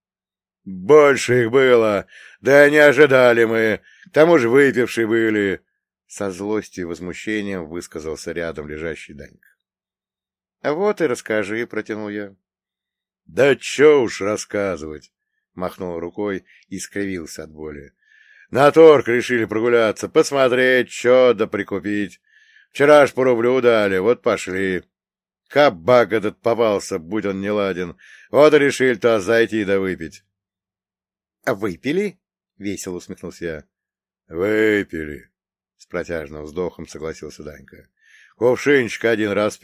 A: — Больше их было! Да не ожидали мы! К тому же выпившие были! Со злостью и возмущением высказался рядом лежащий Данька. — А вот и расскажи, — протянул я. — Да чё уж рассказывать! — махнул рукой и скривился от боли. — На торг решили прогуляться, посмотреть, чё да прикупить. Вчера ж по рублю дали, вот пошли. Кабак этот попался, будь он неладен. Вот и решили-то зайти да выпить. — А выпили? — весело усмехнулся я. — Выпили, с протяжным вздохом согласился Данька. Кувшинчик один раз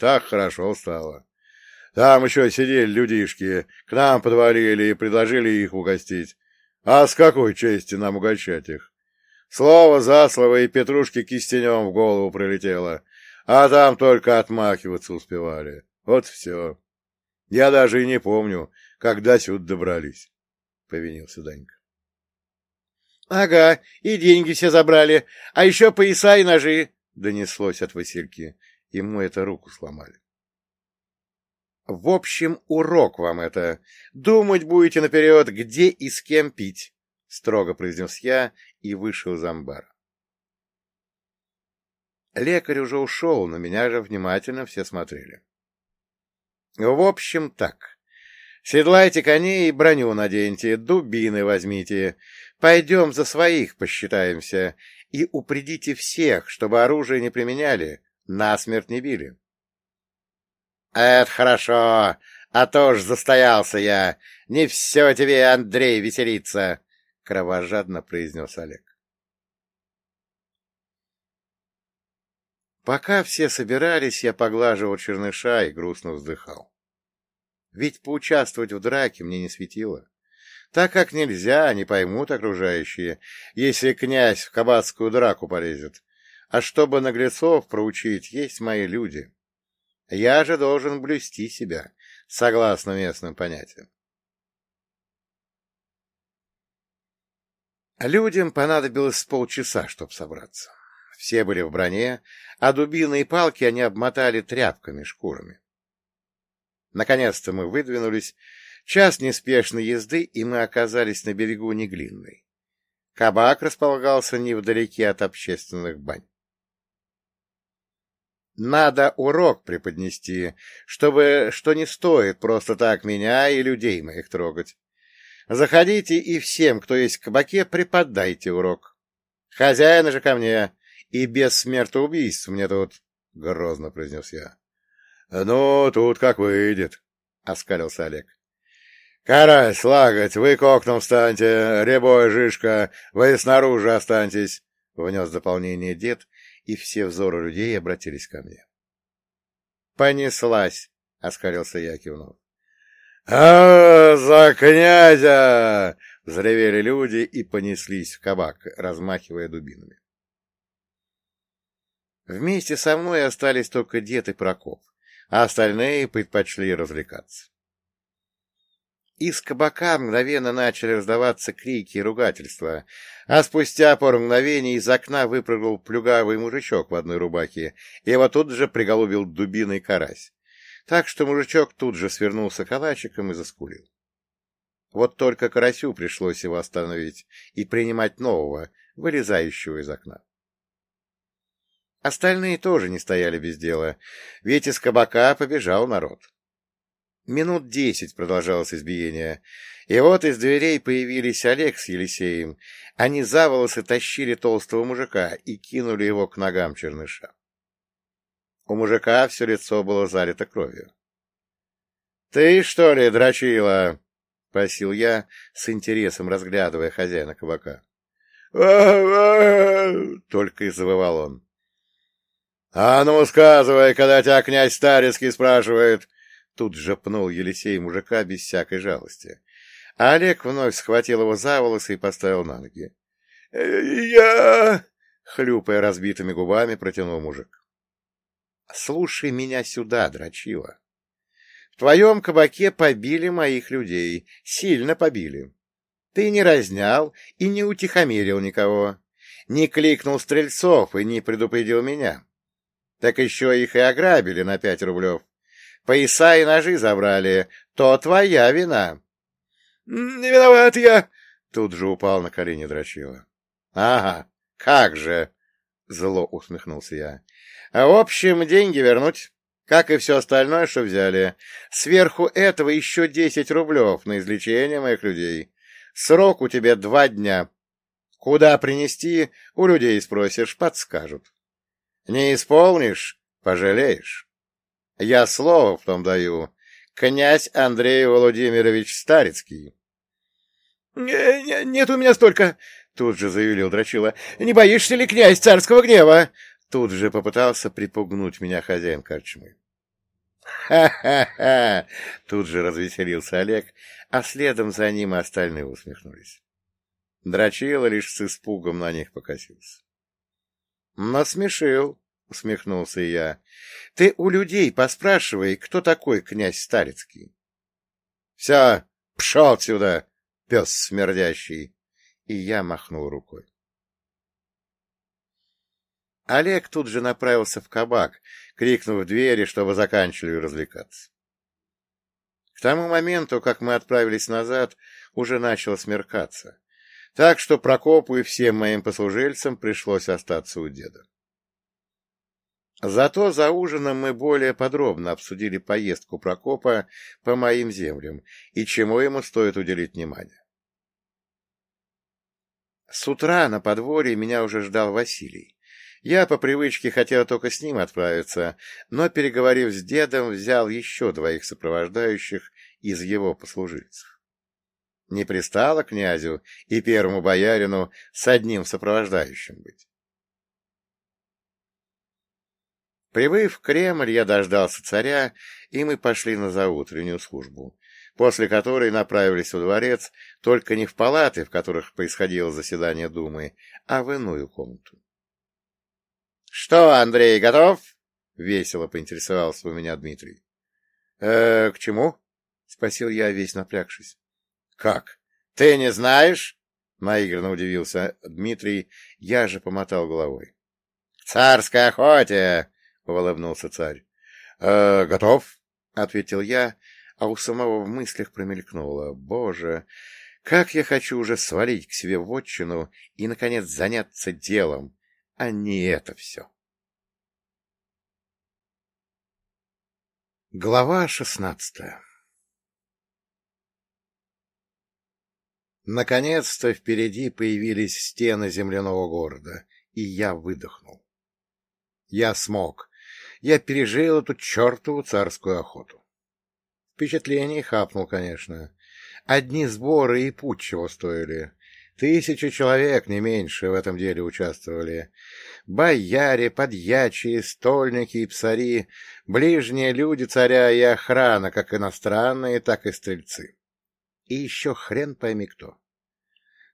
A: так хорошо стало. Там еще сидели людишки, к нам подвалили и предложили их угостить. А с какой чести нам угощать их? Слово за слово и петрушки кистенем в голову прилетело, а там только отмахиваться успевали. Вот все. Я даже и не помню, когда сюда добрались, — повинился Данька. — Ага, и деньги все забрали, а еще пояса и ножи, — донеслось от Васильки. Ему это руку сломали. — В общем, урок вам это. Думать будете наперед, где и с кем пить, — строго произнес я и вышел из амбара. Лекарь уже ушел, на меня же внимательно все смотрели. В общем, так. Седлайте коней и броню наденьте, дубины возьмите. Пойдем за своих посчитаемся и упредите всех, чтобы оружие не применяли, насмерть не били. — Это хорошо, а то ж застоялся я. Не все тебе, Андрей, веселиться, — кровожадно произнес Олег. Пока все собирались, я поглаживал черныша и грустно вздыхал. Ведь поучаствовать в драке мне не светило. Так как нельзя, не поймут окружающие, если князь в кабацкую драку полезет. А чтобы наглецов проучить, есть мои люди. Я же должен блюсти себя, согласно местным понятиям. Людям понадобилось полчаса, чтобы собраться. Все были в броне, а дубины и палки они обмотали тряпками, шкурами. Наконец-то мы выдвинулись, час неспешной езды, и мы оказались на берегу Неглинной. Кабак располагался невдалеке от общественных бань. Надо урок преподнести, чтобы что не стоит просто так меня и людей моих трогать. Заходите и всем, кто есть в кабаке, преподайте урок. Хозяина же ко мне, и без смертоубийств мне тут, — грозно произнес я. — Ну, тут как выйдет, — оскалился Олег. — Карась, лагать, вы к окнам встаньте, рябой, жишка, вы снаружи останьтесь, — внес дополнение дед, и все взоры людей обратились ко мне. — Понеслась, — оскалился я, кивнув. — А, за князя! — взревели люди и понеслись в кабак, размахивая дубинами. Вместе со мной остались только дед и Прокоп а остальные предпочли развлекаться. Из кабака мгновенно начали раздаваться крики и ругательства, а спустя пару мгновений из окна выпрыгнул плюгавый мужичок в одной рубахе, и его тут же приголубил дубиной карась. Так что мужичок тут же свернулся калачиком и заскулил. Вот только карасю пришлось его остановить и принимать нового, вылезающего из окна. Остальные тоже не стояли без дела, ведь из кабака побежал народ. Минут десять продолжалось избиение, и вот из дверей появились Олег с Елисеем. Они за волосы тащили толстого мужика и кинули его к ногам черныша. У мужика все лицо было залито кровью. — Ты, что ли, дрочила? — просил я, с интересом разглядывая хозяина кабака. — Только и завывал он. — А ну, сказывай, когда тебя князь Старецкий спрашивает! Тут же пнул Елисей мужика без всякой жалости. А Олег вновь схватил его за волосы и поставил на ноги. — Я... — хлюпая разбитыми губами, протянул мужик. — Слушай меня сюда, дрочила. В твоем кабаке побили моих людей, сильно побили. Ты не разнял и не утихомирил никого, не кликнул стрельцов и не предупредил меня. Так еще их и ограбили на пять рублев. Пояса и ножи забрали. То твоя вина. — Не виноват я! — тут же упал на колени дрочила. — Ага, как же! — зло усмехнулся я. — А в общем, деньги вернуть, как и все остальное, что взяли. Сверху этого еще десять рублев на излечение моих людей. Срок у тебя два дня. Куда принести, у людей спросишь, подскажут. Не исполнишь — пожалеешь. Я слово в том даю. Князь Андрей Владимирович Старицкий. «Не, не, — Нет у меня столько, — тут же заявил Драчила. — Не боишься ли, князь, царского гнева? Тут же попытался припугнуть меня хозяин корчмы. «Ха-ха-ха!» — тут же развеселился Олег, а следом за ним и остальные усмехнулись. Драчила лишь с испугом на них покосился. Насмешил, — усмехнулся я. — Ты у людей поспрашивай, кто такой князь Старицкий. — Все, пшел отсюда, пес смердящий! И я махнул рукой. Олег тут же направился в кабак, крикнув в двери, чтобы заканчивали развлекаться. К тому моменту, как мы отправились назад, уже начало смеркаться, так что Прокопу и всем моим послужильцам пришлось остаться у деда. Зато за ужином мы более подробно обсудили поездку Прокопа по моим землям и чему ему стоит уделить внимание. С утра на подворье меня уже ждал Василий. Я по привычке хотел только с ним отправиться, но, переговорив с дедом, взял еще двоих сопровождающих из его послужильцев. Не пристало князю и первому боярину с одним сопровождающим быть. Прибыв в Кремль, я дождался царя, и мы пошли на заутреннюю службу, после которой направились во дворец, только не в палаты, в которых происходило заседание Думы, а в иную комнату. — Что, Андрей, готов? — весело поинтересовался у меня Дмитрий. «Э, — К чему? — спросил я, весь напрягшись. — Как? Ты не знаешь? — наигранно удивился Дмитрий, я же помотал головой. — Царской охоте! — улыбнулся царь. «Э, — Готов, — ответил я, а у самого в мыслях промелькнуло. Боже, как я хочу уже свалить к себе в отчину и, наконец, заняться делом, а не это все. Глава шестнадцатая Наконец-то впереди появились стены земляного города, и я выдохнул. Я смог я пережил эту чертову царскую охоту. Впечатлений хапнул, конечно. Одни сборы и путь чего стоили. Тысячи человек, не меньше, в этом деле участвовали. Бояре, подьячие, стольники и псари, ближние люди царя и охрана, как иностранные, так и стрельцы. И еще хрен пойми кто.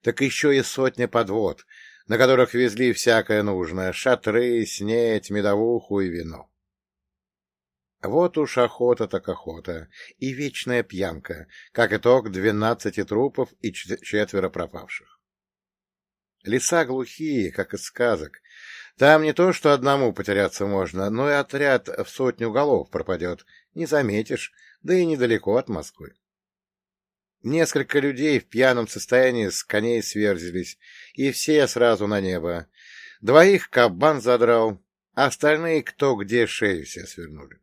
A: Так еще и сотня подвод, на которых везли всякое нужное — шатры, снеть, медовуху и вино. Вот уж охота так охота, и вечная пьянка, как итог двенадцати трупов и четверо пропавших. Леса глухие, как из сказок. Там не то, что одному потеряться можно, но и отряд в сотню голов пропадет, не заметишь, да и недалеко от Москвы. Несколько людей в пьяном состоянии с коней сверзились, и все сразу на небо. Двоих кабан задрал, остальные кто где шею все свернули.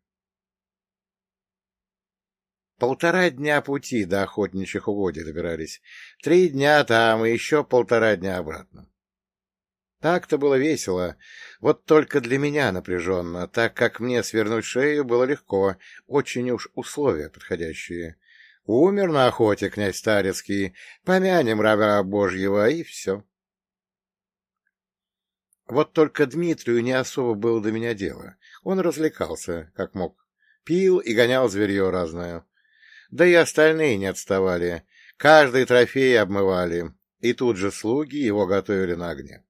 A: Полтора дня пути до охотничьих угодий добирались. Три дня там и еще полтора дня обратно. Так-то было весело, вот только для меня напряженно, так как мне свернуть шею было легко, очень уж условия подходящие. Умер на охоте князь Старецкий, помянем раба Божьего, и все. Вот только Дмитрию не особо было до меня дело. Он развлекался, как мог. Пил и гонял зверье разное. Да и остальные не отставали. Каждый трофей обмывали, и тут же слуги его готовили на огне.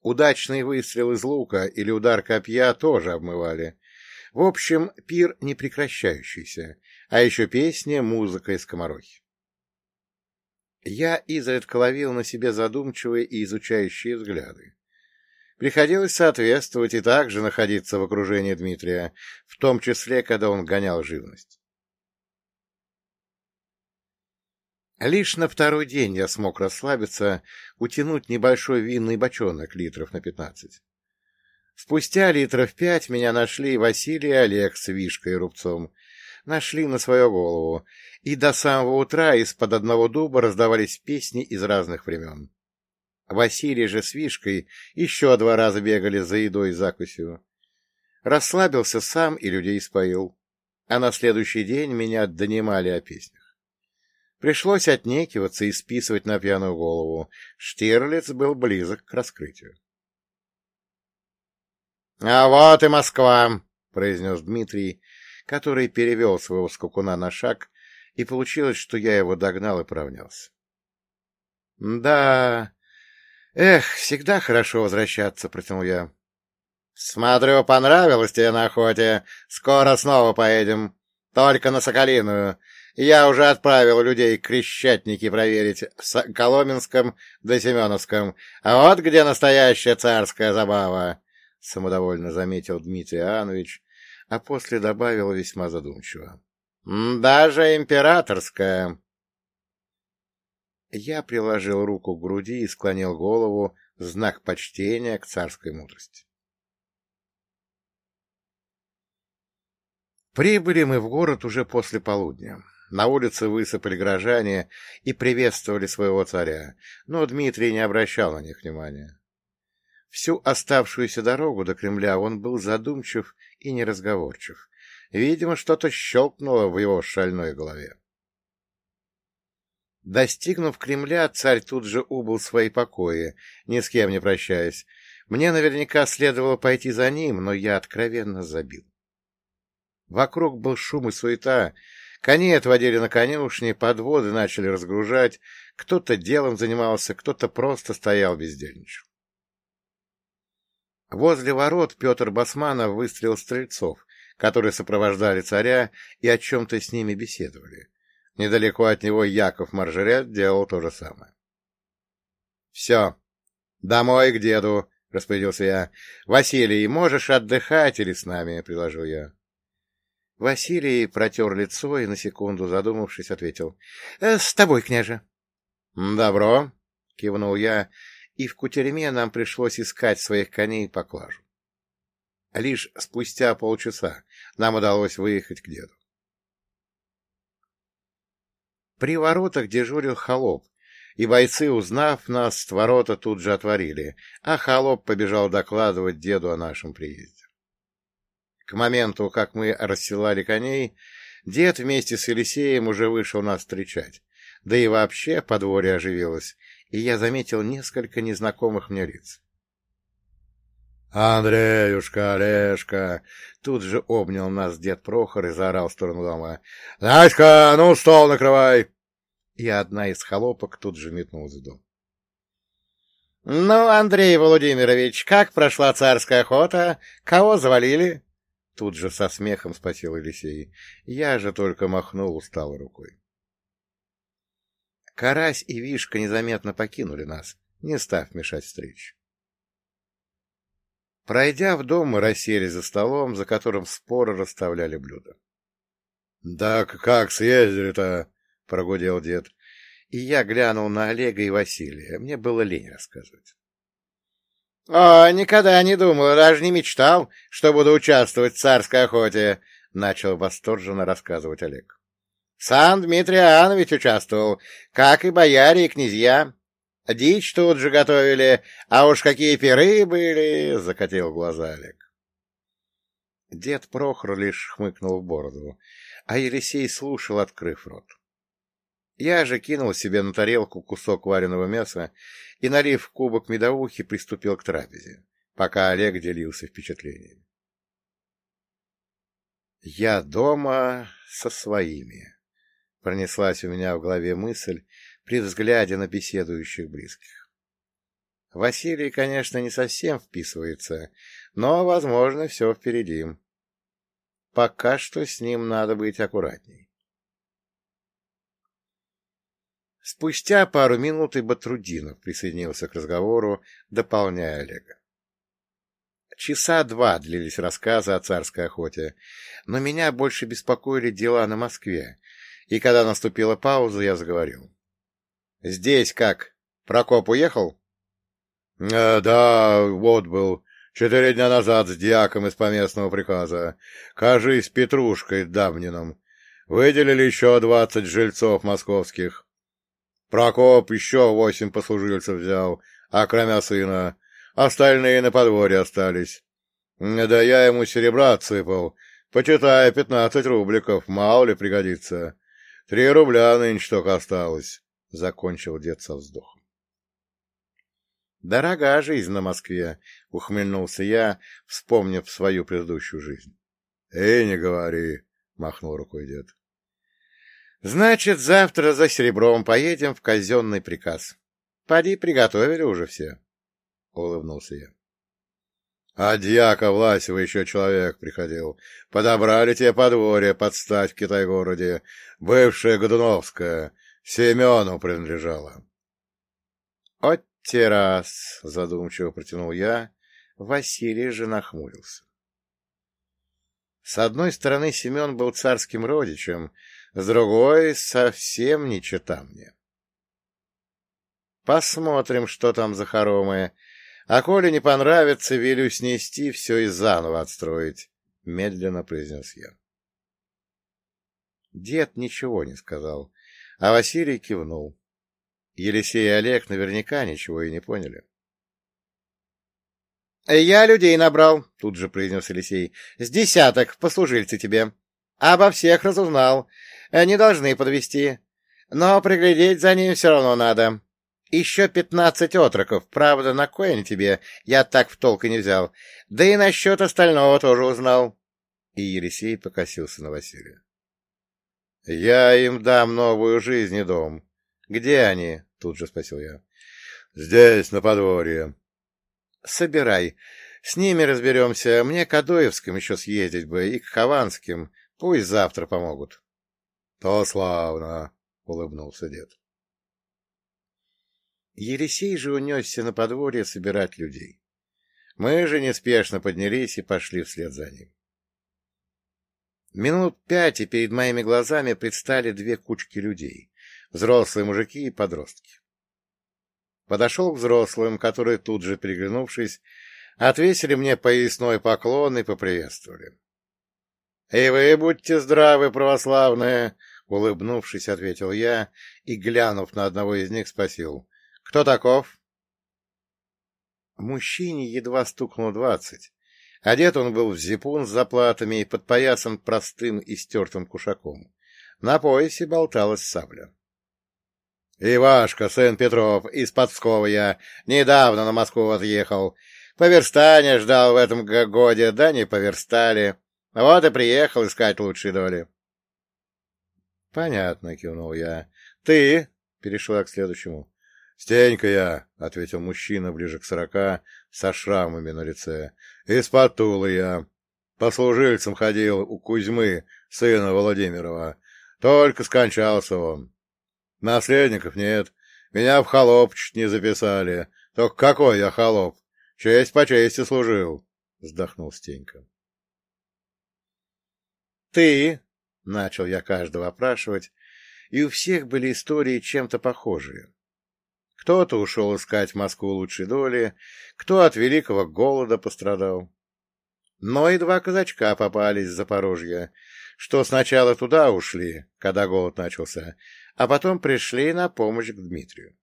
A: Удачный выстрел из лука или удар копья тоже обмывали. В общем, пир не прекращающийся, а еще песня, музыка и скоморохи. Я изредка ловил на себе задумчивые и изучающие взгляды. Приходилось соответствовать и также находиться в окружении Дмитрия, в том числе, когда он гонял живность. Лишь на второй день я смог расслабиться, утянуть небольшой винный бочонок литров на пятнадцать. Спустя литров пять меня нашли Василий и Олег с вишкой и рубцом. Нашли на свою голову, и до самого утра из-под одного дуба раздавались песни из разных времен. Василий же с Вишкой еще два раза бегали за едой и закусью. Расслабился сам и людей споил. А на следующий день меня донимали о песнях. Пришлось отнекиваться и списывать на пьяную голову. Штирлиц был близок к раскрытию. — А вот и Москва! — произнес Дмитрий, который перевел своего скакуна на шаг, и получилось, что я его догнал и поравнялся. — Да, Эх, всегда хорошо возвращаться, протянул я. Смотрю, понравилось тебе на охоте. Скоро снова поедем. Только на Соколиную. Я уже отправил людей крещатники проверить в Коломенском да Семеновском. А вот где настоящая царская забава, — самодовольно заметил Дмитрий Иоаннович, а после добавил весьма задумчиво. — Даже императорская. Я приложил руку к груди и склонил голову в знак почтения к царской мудрости. Прибыли мы в город уже после полудня. На улице высыпали горожане и приветствовали своего царя, но Дмитрий не обращал на них внимания. Всю оставшуюся дорогу до Кремля он был задумчив и неразговорчив. Видимо, что-то щелкнуло в его шальной голове. Достигнув Кремля, царь тут же убыл в свои покои, ни с кем не прощаясь. Мне наверняка следовало пойти за ним, но я откровенно забил. Вокруг был шум и суета, коней отводили на конюшни, подводы начали разгружать, кто-то делом занимался, кто-то просто стоял бездельничал. Возле ворот Петр Басманов выстрелил стрельцов, которые сопровождали царя и о чем-то с ними беседовали. Недалеко от него Яков Маржерет делал то же самое. — Все, домой к деду, — распорядился я. — Василий, можешь отдыхать или с нами? — предложил я. Василий протер лицо и, на секунду задумавшись, ответил. «Э, — С тобой, княже. — Добро, — кивнул я, и в кутерьме нам пришлось искать своих коней и поклажу. Лишь спустя полчаса нам удалось выехать к деду. При воротах дежурил холоп, и бойцы, узнав нас, ворота тут же отворили, а холоп побежал докладывать деду о нашем приезде. К моменту, как мы расселали коней, дед вместе с Елисеем уже вышел нас встречать, да и вообще подворье оживилось, и я заметил несколько незнакомых мне лиц. «Андреюшка, Олежка!» Тут же обнял нас дед Прохор и заорал в сторону дома. «Надька, ну стол накрывай!» И одна из холопок тут же метнулась в дом. «Ну, Андрей Владимирович, как прошла царская охота? Кого завалили?» Тут же со смехом спросил Елисей. Я же только махнул усталой рукой. Карась и Вишка незаметно покинули нас, не став мешать встрече. Пройдя в дом, мы расселись за столом, за которым споры расставляли блюда. — Так как съездили-то? — прогудел дед. И я глянул на Олега и Василия. Мне было лень рассказывать. — О, никогда не думал, даже не мечтал, что буду участвовать в царской охоте, — начал восторженно рассказывать Олег. — Сам Дмитрий Иоаннович участвовал, как и бояре и князья. Дичь тут же готовили, а уж какие пиры были, — закатил глаза Олег. Дед Прохор лишь хмыкнул в бороду, а Елисей слушал, открыв рот. Я же кинул себе на тарелку кусок вареного мяса и, налив кубок медовухи, приступил к трапезе, пока Олег делился впечатлениями. «Я дома со своими», — пронеслась у меня в голове мысль при взгляде на беседующих близких. Василий, конечно, не совсем вписывается, но, возможно, все впереди. Пока что с ним надо быть аккуратней. Спустя пару минут и Батрудинов присоединился к разговору, дополняя Олега. Часа два длились рассказы о царской охоте, но меня больше беспокоили дела на Москве, и когда наступила пауза, я заговорил. — Здесь как? Прокоп уехал?
C: э, — Да, вот был. Четыре дня назад с дьяком из поместного приказа. Кажись, Петрушкой Давнином. Выделили еще двадцать жильцов московских. Прокоп еще восемь послужильцев взял, а кроме сына. Остальные на подворье остались. Да я ему серебра отсыпал, почитая пятнадцать рубликов, мало ли пригодится. Три рубля нынче только осталось, — закончил дед со вздохом.
A: — Дорога жизнь на Москве, — ухмыльнулся я, вспомнив свою предыдущую жизнь.
C: — Эй, не говори, — махнул рукой дед.
A: — Значит, завтра за серебром поедем в казенный приказ. Поди, приготовили уже все. —— улыбнулся я.
C: — А дьяка Власева еще человек приходил. Подобрали тебе подворье подстать в Китай-городе. Бывшая Годуновская. Семену принадлежала.
A: — От задумчиво протянул я. Василий же нахмурился. С одной стороны, Семен был царским родичем, с другой — совсем не чета мне. Посмотрим, что там за хоромы, а коли не понравится, велю снести все и заново отстроить, — медленно произнес я. Дед ничего не сказал, а Василий кивнул. Елисей и Олег наверняка ничего и не поняли. — Я людей набрал, — тут же произнес Елисей. — С десяток послужильцы тебе. Обо всех разузнал. Не должны подвести. Но приглядеть за ним все равно надо. Еще пятнадцать отроков, правда, на кой они тебе, я так в толк и не взял. Да и насчет остального тоже узнал. И Елисей покосился на Василия. — Я им дам новую жизнь и дом. Где они? — тут же спросил я.
C: — Здесь, на подворье.
A: — Собирай. С ними разберемся. Мне к Адоевским еще съездить бы и к Хованским. Пусть завтра помогут.
C: — То славно, — улыбнулся дед.
A: Елисей же унесся на подворье собирать людей. Мы же неспешно поднялись и пошли вслед за ним. Минут пять, и перед моими глазами предстали две кучки людей — взрослые мужики и подростки. Подошел к взрослым, которые тут же, переглянувшись, отвесили мне поясной поклон и поприветствовали. — И вы будьте здравы, православные! — улыбнувшись, ответил я и, глянув на одного из них, спросил. Кто таков? Мужчине едва стукнуло двадцать. Одет он был в зипун с заплатами и подпоясан простым и стертым кушаком. На поясе болталась сабля. — Ивашка, сын Петров, из Подскова я, недавно на Москву отъехал. Поверстания ждал в этом годе, да не поверстали. Вот и приехал искать лучшей доли. — Понятно, — кивнул я. — Ты? — перешел я к следующему.
C: — Стенька я, — ответил мужчина ближе к сорока, со шрамами на лице. — Из-под Тулы я. По служильцам ходил у Кузьмы, сына Владимирова. Только скончался он. Наследников нет. Меня в холоп чуть не записали. Только какой я холоп? Честь по чести служил, — вздохнул Стенька.
A: — Ты, — начал я каждого опрашивать, и у всех были истории чем-то похожие. Кто-то ушел искать в Москву лучшей доли, кто от великого голода пострадал. Но и два казачка попались с Запорожья, что сначала туда ушли, когда голод начался, а потом пришли на помощь к Дмитрию.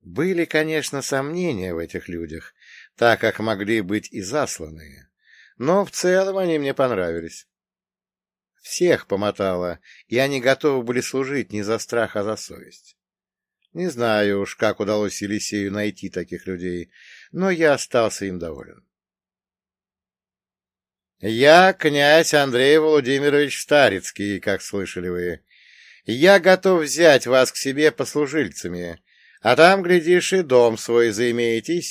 A: Были, конечно, сомнения в этих людях, так как могли быть и засланные, но в целом они мне понравились. Всех помотало, и они готовы были служить не за страх, а за совесть. Не знаю уж, как удалось Елисею найти таких людей, но я остался им доволен. Я князь Андрей Владимирович Старицкий, как слышали вы. Я готов взять вас к себе послужильцами, а там, глядишь, и дом свой заимеете,